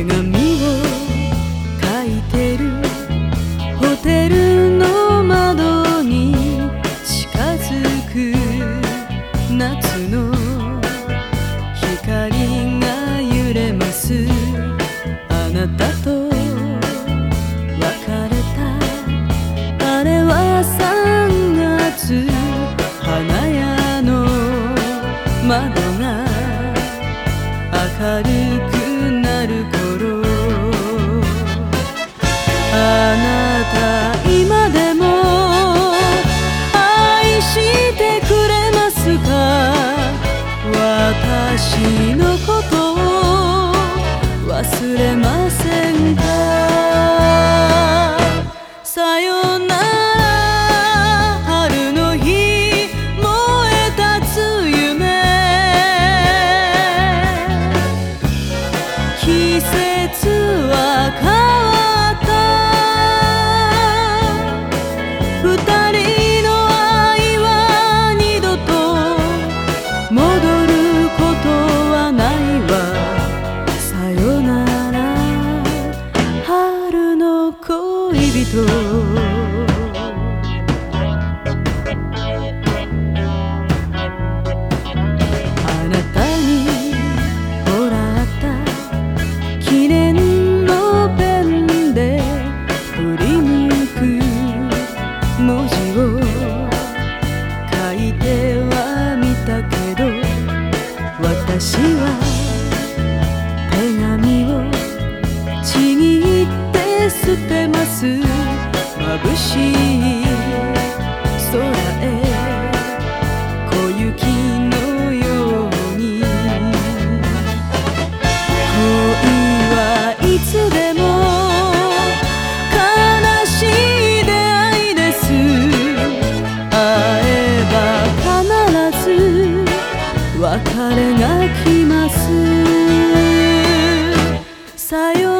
手紙を書いてるホテルの窓に近づく夏の光が揺れますあなたと別れた。あれは3月花屋の窓が明るくなる節は変わった二人の愛は二度と戻ることはないわ。さよなら春の恋人。す。眩しい空へ小雪のように。恋はいつでも悲しい出会いです。会えば必ず別れが来ます。さよ